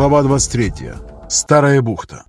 Глава 23. Старая бухта.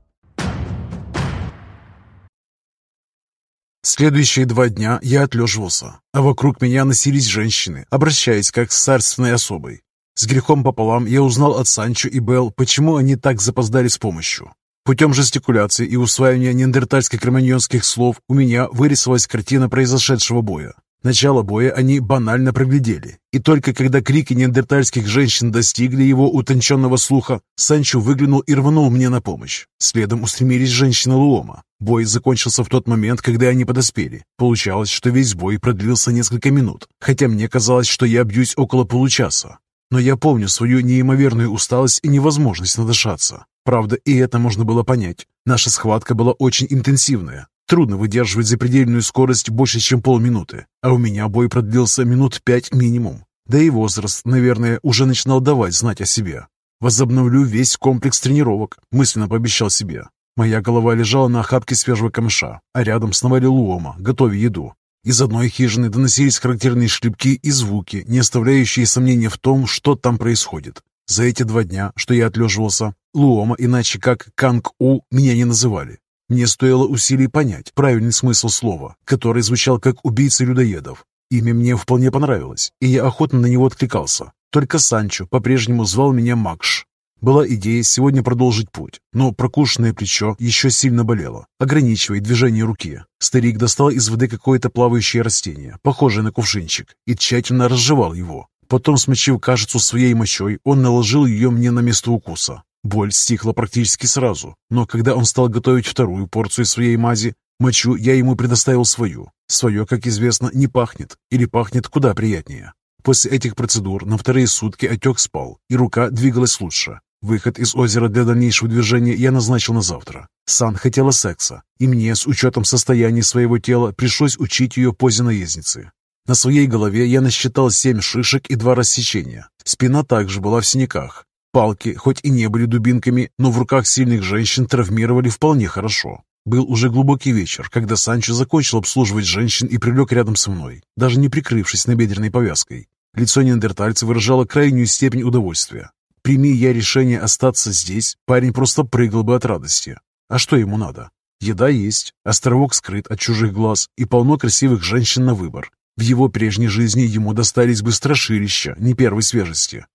Следующие два дня я отлеживался, а вокруг меня носились женщины, обращаясь как с царственной особой. С грехом пополам я узнал от Санчо и Белл, почему они так запоздали с помощью. Путем жестикуляции и усваивания неандертальско-кроманьонских слов у меня вырисовалась картина произошедшего боя. Начало боя они банально проглядели, и только когда крики неандертальских женщин достигли его утонченного слуха, Санчо выглянул и рванул мне на помощь. Следом устремились женщины Луома. Бой закончился в тот момент, когда они подоспели. Получалось, что весь бой продлился несколько минут, хотя мне казалось, что я бьюсь около получаса. Но я помню свою неимоверную усталость и невозможность надышаться. Правда, и это можно было понять. Наша схватка была очень интенсивная, Трудно выдерживать запредельную скорость больше, чем полминуты, а у меня бой продлился минут пять минимум. Да и возраст, наверное, уже начинал давать знать о себе. Возобновлю весь комплекс тренировок, мысленно пообещал себе. Моя голова лежала на охапке свежего камыша, а рядом сновали луома, готовя еду. Из одной хижины доносились характерные шлепки и звуки, не оставляющие сомнения в том, что там происходит. За эти два дня, что я отлеживался, Луома, иначе как Канг-У, меня не называли. Мне стоило усилий понять правильный смысл слова, который звучал как «убийца людоедов». Имя мне вполне понравилось, и я охотно на него откликался. Только Санчо по-прежнему звал меня Макш. Была идея сегодня продолжить путь, но прокушенное плечо еще сильно болело, ограничивая движение руки. Старик достал из воды какое-то плавающее растение, похожее на кувшинчик, и тщательно разжевал его. Потом, смочив кашицу своей мочой, он наложил ее мне на место укуса. Боль стихла практически сразу, но когда он стал готовить вторую порцию своей мази, мочу я ему предоставил свою. Свое, как известно, не пахнет, или пахнет куда приятнее. После этих процедур на вторые сутки отек спал, и рука двигалась лучше. Выход из озера для дальнейшего движения я назначил на завтра. Сан хотела секса, и мне, с учетом состояния своего тела, пришлось учить ее позе наездницы. На своей голове я насчитал семь шишек и два рассечения. Спина также была в синяках, Палки, хоть и не были дубинками, но в руках сильных женщин травмировали вполне хорошо. Был уже глубокий вечер, когда Санчо закончил обслуживать женщин и прилег рядом со мной, даже не прикрывшись набедренной повязкой. Лицо неандертальца выражало крайнюю степень удовольствия. Прими я решение остаться здесь, парень просто прыгал бы от радости. А что ему надо? Еда есть, островок скрыт от чужих глаз и полно красивых женщин на выбор. В его прежней жизни ему достались бы страшилища не первой свежести.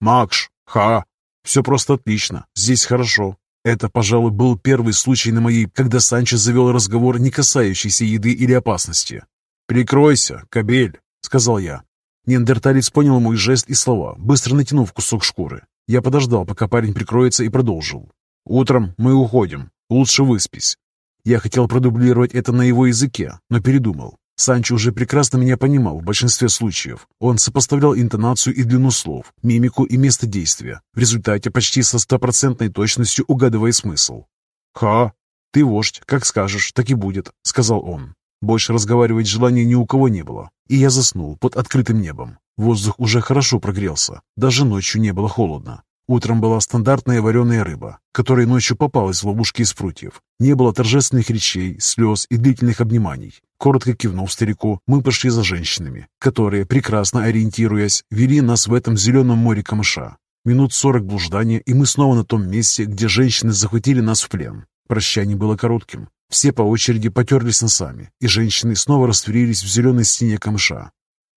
«Макш, «Ха! Все просто отлично. Здесь хорошо». Это, пожалуй, был первый случай на моей, когда Санчо завел разговор, не касающийся еды или опасности. «Прикройся, кобель», — сказал я. Неандерталец понял мой жест и слова, быстро натянув кусок шкуры. Я подождал, пока парень прикроется, и продолжил. «Утром мы уходим. Лучше выспись». Я хотел продублировать это на его языке, но передумал. Санчо уже прекрасно меня понимал в большинстве случаев. Он сопоставлял интонацию и длину слов, мимику и место действия, в результате почти со стопроцентной точностью угадывая смысл. «Ха, ты вождь, как скажешь, так и будет», — сказал он. Больше разговаривать желания ни у кого не было, и я заснул под открытым небом. Воздух уже хорошо прогрелся, даже ночью не было холодно. Утром была стандартная вареная рыба, которая ночью попалась в ловушки из прутьев. Не было торжественных речей, слез и длительных обниманий. Коротко кивнув старику, мы пошли за женщинами, которые, прекрасно ориентируясь, вели нас в этом зеленом море камыша. Минут сорок блуждания, и мы снова на том месте, где женщины захватили нас в плен. Прощание было коротким. Все по очереди потерлись носами, и женщины снова растворились в зеленой стене камыша.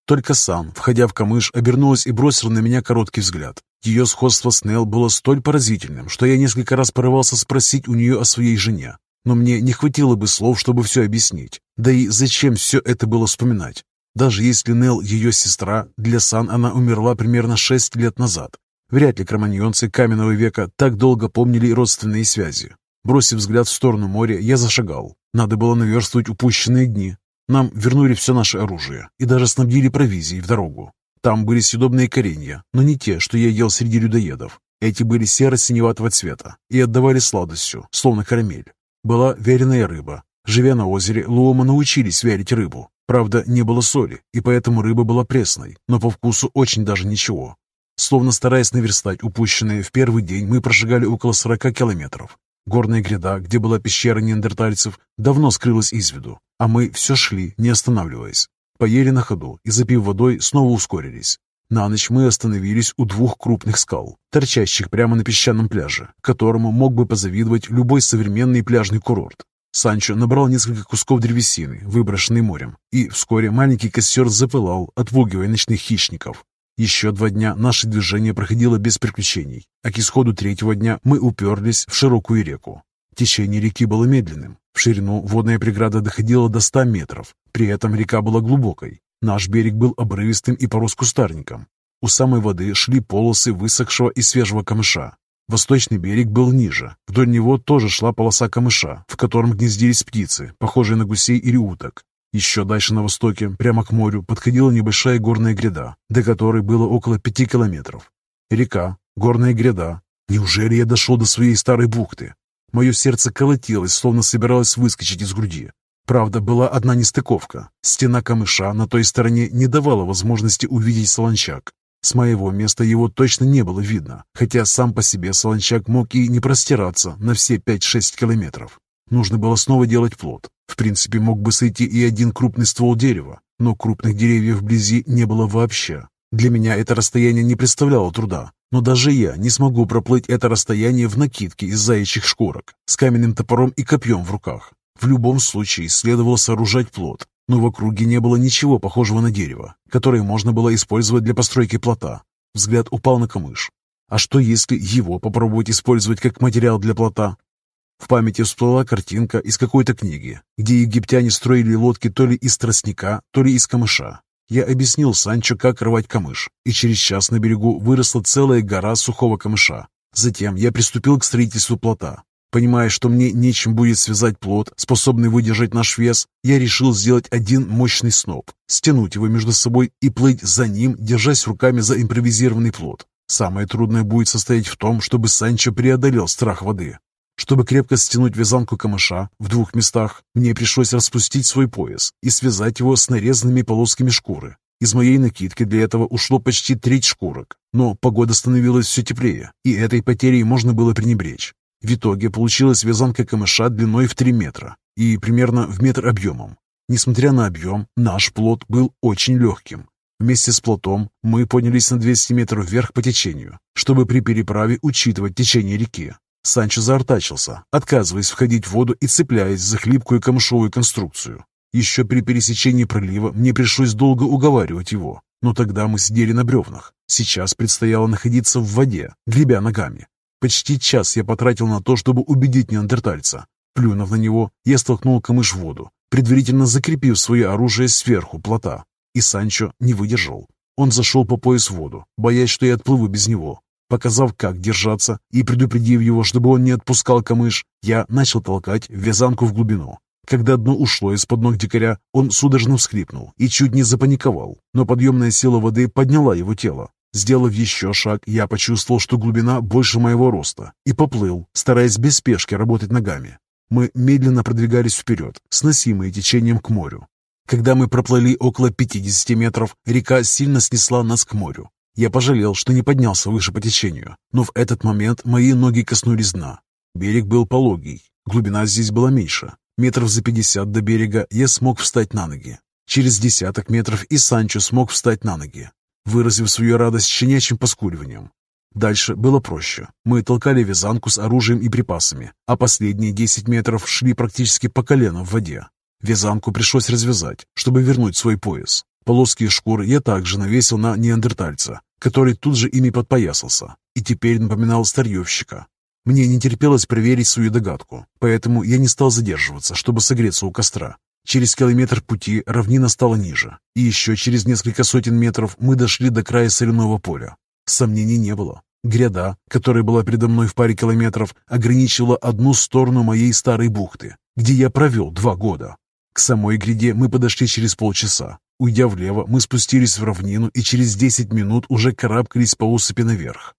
Только сам, входя в камыш, обернулась и бросила на меня короткий взгляд. Ее сходство с Нелл было столь поразительным, что я несколько раз порывался спросить у нее о своей жене. Но мне не хватило бы слов, чтобы все объяснить. Да и зачем все это было вспоминать? Даже если Нелл ее сестра, для Сан она умерла примерно шесть лет назад. Вряд ли кроманьонцы каменного века так долго помнили родственные связи. Бросив взгляд в сторону моря, я зашагал. Надо было наверстывать упущенные дни. Нам вернули все наше оружие и даже снабдили провизией в дорогу. Там были съедобные коренья, но не те, что я ел среди людоедов. Эти были серо-синеватого цвета и отдавали сладостью, словно карамель. Была вяленая рыба. Живя на озере, Луома научились вялить рыбу. Правда, не было соли, и поэтому рыба была пресной, но по вкусу очень даже ничего. Словно стараясь наверстать упущенное, в первый день мы прошагали около 40 километров. Горная гряда, где была пещера неандертальцев, давно скрылась из виду, а мы все шли, не останавливаясь. Поели на ходу и, запив водой, снова ускорились. На ночь мы остановились у двух крупных скал, торчащих прямо на песчаном пляже, которому мог бы позавидовать любой современный пляжный курорт. Санчо набрал несколько кусков древесины, выброшенной морем, и вскоре маленький костер запылал, отпугивая ночных хищников. Еще два дня наше движение проходило без приключений, а к исходу третьего дня мы уперлись в широкую реку. Течение реки было медленным. В ширину водная преграда доходила до 100 метров. При этом река была глубокой. Наш берег был обрывистым и порос кустарником. У самой воды шли полосы высохшего и свежего камыша. Восточный берег был ниже. Вдоль него тоже шла полоса камыша, в котором гнездились птицы, похожие на гусей или уток. Еще дальше на востоке, прямо к морю, подходила небольшая горная гряда, до которой было около пяти километров. Река, горная гряда. Неужели я дошел до своей старой бухты? Мое сердце колотилось, словно собиралось выскочить из груди. Правда, была одна нестыковка. Стена камыша на той стороне не давала возможности увидеть солончак. С моего места его точно не было видно, хотя сам по себе солончак мог и не простираться на все 5-6 километров. Нужно было снова делать плод. В принципе, мог бы сойти и один крупный ствол дерева, но крупных деревьев вблизи не было вообще. Для меня это расстояние не представляло труда, но даже я не смогу проплыть это расстояние в накидке из заячьих шкурок, с каменным топором и копьем в руках. В любом случае следовало сооружать плод, но в округе не было ничего похожего на дерево, которое можно было использовать для постройки плота. Взгляд упал на камыш. А что если его попробовать использовать как материал для плота? В памяти всплыла картинка из какой-то книги, где египтяне строили лодки то ли из тростника, то ли из камыша. Я объяснил Санчо, как рвать камыш, и через час на берегу выросла целая гора сухого камыша. Затем я приступил к строительству плота. Понимая, что мне нечем будет связать плот, способный выдержать наш вес, я решил сделать один мощный сноп, стянуть его между собой и плыть за ним, держась руками за импровизированный плот. Самое трудное будет состоять в том, чтобы Санчо преодолел страх воды. Чтобы крепко стянуть вязанку камыша в двух местах, мне пришлось распустить свой пояс и связать его с нарезанными полосками шкуры. Из моей накидки для этого ушло почти треть шкурок, но погода становилась все теплее, и этой потерей можно было пренебречь. В итоге получилась вязанка камыша длиной в 3 метра и примерно в метр объемом. Несмотря на объем, наш плот был очень легким. Вместе с плотом мы поднялись на 200 метров вверх по течению, чтобы при переправе учитывать течение реки. Санчо заортачился, отказываясь входить в воду и цепляясь за хлипкую камышовую конструкцию. Еще при пересечении пролива мне пришлось долго уговаривать его, но тогда мы сидели на бревнах. Сейчас предстояло находиться в воде, гребя ногами. Почти час я потратил на то, чтобы убедить неандертальца. Плюнув на него, я столкнул камыш в воду, предварительно закрепив свое оружие сверху плота. И Санчо не выдержал. Он зашел по пояс в воду, боясь, что я отплыву без него. Показав, как держаться, и предупредив его, чтобы он не отпускал камыш, я начал толкать вязанку в глубину. Когда дно ушло из-под ног дикаря, он судорожно вскрипнул и чуть не запаниковал, но подъемная сила воды подняла его тело. Сделав еще шаг, я почувствовал, что глубина больше моего роста, и поплыл, стараясь без спешки работать ногами. Мы медленно продвигались вперед, сносимые течением к морю. Когда мы проплыли около 50 метров, река сильно снесла нас к морю. Я пожалел, что не поднялся выше по течению, но в этот момент мои ноги коснулись дна. Берег был пологий, глубина здесь была меньше. Метров за пятьдесят до берега я смог встать на ноги. Через десяток метров и Санчо смог встать на ноги, выразив свою радость щенячьим поскуливанием. Дальше было проще. Мы толкали вязанку с оружием и припасами, а последние десять метров шли практически по колено в воде. Вязанку пришлось развязать, чтобы вернуть свой пояс. Полоски шкуры я также навесил на неандертальца, который тут же ими подпоясался и теперь напоминал старьевщика. Мне не терпелось проверить свою догадку, поэтому я не стал задерживаться, чтобы согреться у костра. Через километр пути равнина стала ниже, и еще через несколько сотен метров мы дошли до края соляного поля. Сомнений не было. Гряда, которая была передо мной в паре километров, ограничивала одну сторону моей старой бухты, где я провел два года. К самой гряде мы подошли через полчаса, Уйдя влево, мы спустились в равнину и через 10 минут уже карабкались по усыпи наверх.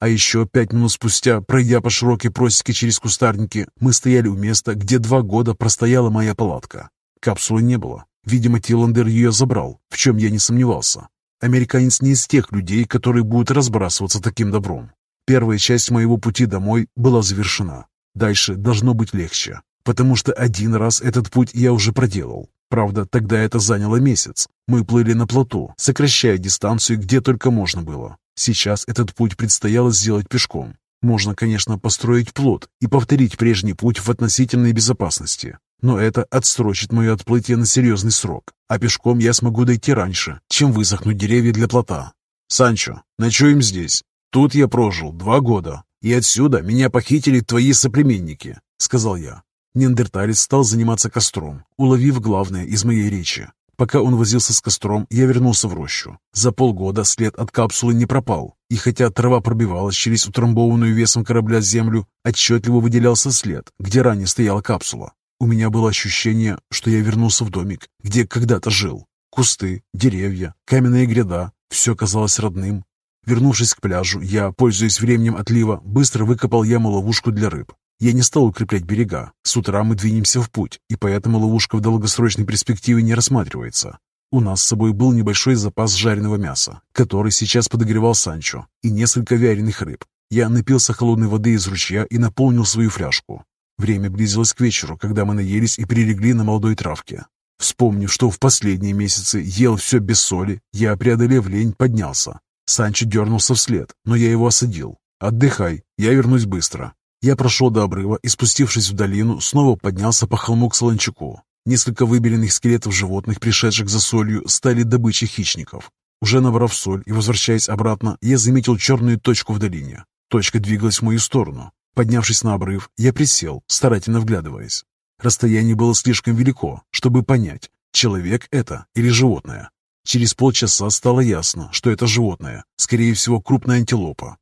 А еще пять минут спустя, пройдя по широкой просеке через кустарники, мы стояли у места, где два года простояла моя палатка. Капсулы не было. Видимо, Тиландер ее забрал, в чем я не сомневался. Американец не из тех людей, которые будут разбрасываться таким добром. Первая часть моего пути домой была завершена. Дальше должно быть легче, потому что один раз этот путь я уже проделал. Правда, тогда это заняло месяц. Мы плыли на плоту, сокращая дистанцию где только можно было. Сейчас этот путь предстояло сделать пешком. Можно, конечно, построить плот и повторить прежний путь в относительной безопасности. Но это отсрочит мое отплытие на серьезный срок, а пешком я смогу дойти раньше, чем высохнуть деревья для плота. «Санчо, ночуем здесь. Тут я прожил два года, и отсюда меня похитили твои соплеменники», — сказал я. Неандерталец стал заниматься костром, уловив главное из моей речи. Пока он возился с костром, я вернулся в рощу. За полгода след от капсулы не пропал, и хотя трава пробивалась через утрамбованную весом корабля землю, отчетливо выделялся след, где ранее стояла капсула. У меня было ощущение, что я вернулся в домик, где когда-то жил. Кусты, деревья, каменная гряда — все казалось родным. Вернувшись к пляжу, я, пользуясь временем отлива, быстро выкопал яму-ловушку для рыб. Я не стал укреплять берега. С утра мы двинемся в путь, и поэтому ловушка в долгосрочной перспективе не рассматривается. У нас с собой был небольшой запас жареного мяса, который сейчас подогревал Санчо, и несколько вяленых рыб. Я напился холодной воды из ручья и наполнил свою фляжку. Время близилось к вечеру, когда мы наелись и прилегли на молодой травке. Вспомнив, что в последние месяцы ел все без соли, я, преодолев лень, поднялся. Санчо дернулся вслед, но я его осадил. «Отдыхай, я вернусь быстро». Я прошел до обрыва и, спустившись в долину, снова поднялся по холму к Солончаку. Несколько выбеленных скелетов животных, пришедших за солью, стали добычей хищников. Уже набрав соль и возвращаясь обратно, я заметил черную точку в долине. Точка двигалась в мою сторону. Поднявшись на обрыв, я присел, старательно вглядываясь. Расстояние было слишком велико, чтобы понять, человек это или животное. Через полчаса стало ясно, что это животное, скорее всего, крупная антилопа.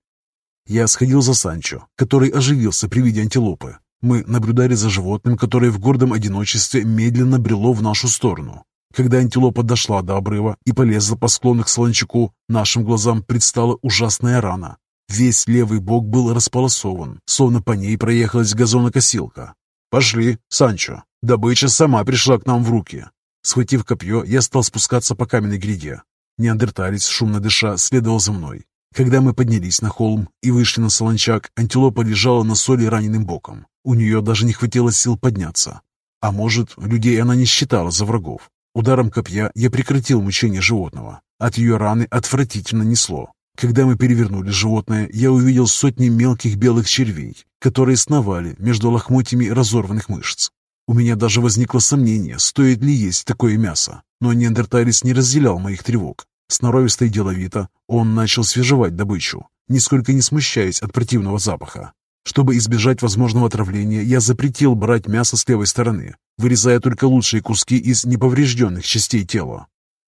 Я сходил за Санчо, который оживился при виде антилопы. Мы наблюдали за животным, которое в гордом одиночестве медленно брело в нашу сторону. Когда антилопа дошла до обрыва и полезла по склону к Солончаку, нашим глазам предстала ужасная рана, Весь левый бок был располосован, словно по ней проехалась газонокосилка. «Пошли, Санчо. Добыча сама пришла к нам в руки». Схватив копье, я стал спускаться по каменной гряде. Неандерталец, шумно дыша, следовал за мной. Когда мы поднялись на холм и вышли на солончак, антилопа лежала на соли раненым боком. У нее даже не хватило сил подняться. А может, людей она не считала за врагов. Ударом копья я прекратил мучение животного. От ее раны отвратительно несло. Когда мы перевернули животное, я увидел сотни мелких белых червей, которые сновали между лохмотьями разорванных мышц. У меня даже возникло сомнение, стоит ли есть такое мясо, но неандерталец не разделял моих тревог. Сноровисто и деловито он начал свежевать добычу, нисколько не смущаясь от противного запаха. Чтобы избежать возможного отравления, я запретил брать мясо с левой стороны, вырезая только лучшие куски из неповрежденных частей тела.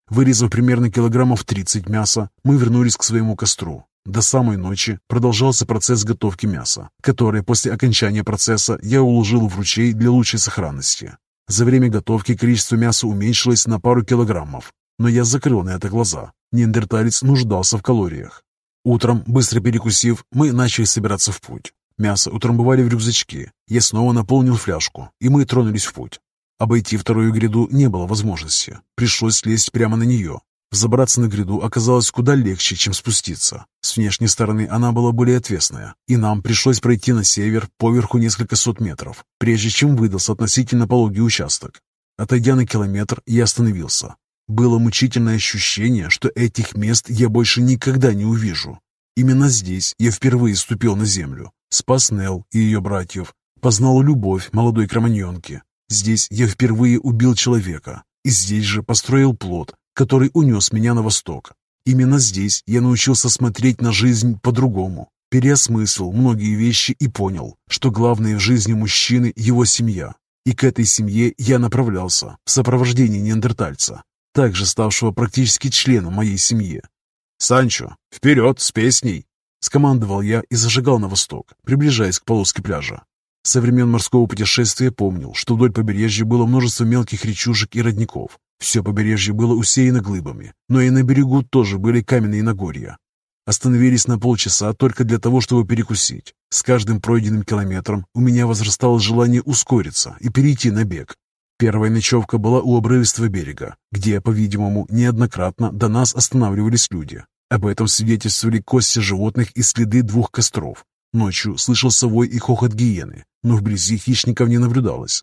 Вырезав примерно килограммов 30 мяса, мы вернулись к своему костру. До самой ночи продолжался процесс готовки мяса, который после окончания процесса я уложил в ручей для лучшей сохранности. За время готовки количество мяса уменьшилось на пару килограммов, но я закрыл на это глаза. Неандерталец нуждался в калориях. Утром, быстро перекусив, мы начали собираться в путь. Мясо утрамбовали в рюкзачки. Я снова наполнил фляжку, и мы тронулись в путь. Обойти вторую гряду не было возможности. Пришлось слезть прямо на нее. Взобраться на гряду оказалось куда легче, чем спуститься. С внешней стороны она была более отвесная, и нам пришлось пройти на север поверху несколько сот метров, прежде чем выдался относительно пологий участок. Отойдя на километр, я остановился. Было мучительное ощущение, что этих мест я больше никогда не увижу. Именно здесь я впервые ступил на землю, спас Нел и ее братьев, познал любовь молодой кроманьонки, Здесь я впервые убил человека, и здесь же построил плод, который унес меня на восток. Именно здесь я научился смотреть на жизнь по-другому, переосмыслил многие вещи и понял, что главное в жизни мужчины – его семья. И к этой семье я направлялся в сопровождении неандертальца, также ставшего практически членом моей семьи. «Санчо, вперед с песней!» – скомандовал я и зажигал на восток, приближаясь к полоске пляжа. Со времен морского путешествия помнил, что вдоль побережья было множество мелких речушек и родников. Все побережье было усеяно глыбами, но и на берегу тоже были каменные нагорья. Остановились на полчаса только для того, чтобы перекусить. С каждым пройденным километром у меня возрастало желание ускориться и перейти на бег. Первая ночевка была у обрывистого берега, где, по-видимому, неоднократно до нас останавливались люди. Об этом свидетельствовали кости животных и следы двух костров. Ночью слышался вой и хохот гиены, но вблизи хищников не наблюдалось.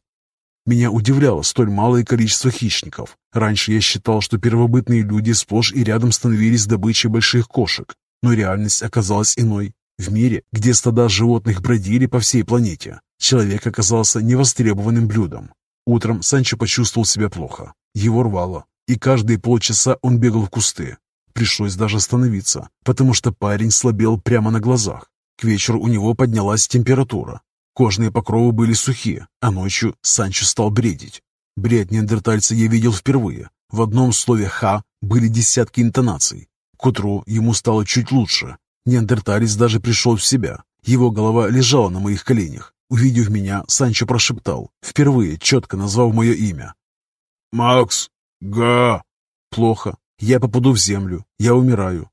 Меня удивляло столь малое количество хищников. Раньше я считал, что первобытные люди сплошь и рядом становились добычей больших кошек, но реальность оказалась иной. В мире, где стада животных бродили по всей планете, человек оказался невостребованным блюдом. Утром Санчо почувствовал себя плохо. Его рвало, и каждые полчаса он бегал в кусты. Пришлось даже остановиться, потому что парень слабел прямо на глазах. К вечеру у него поднялась температура. Кожные покровы были сухие, а ночью Санчо стал бредить. Бред неандертальца я видел впервые. В одном слове «ха» были десятки интонаций. К утру ему стало чуть лучше. Неандерталец даже пришел в себя. Его голова лежала на моих коленях. Увидев меня, Санчо прошептал, впервые четко назвав мое имя. «Макс! Га!» «Плохо. Я попаду в землю. Я умираю.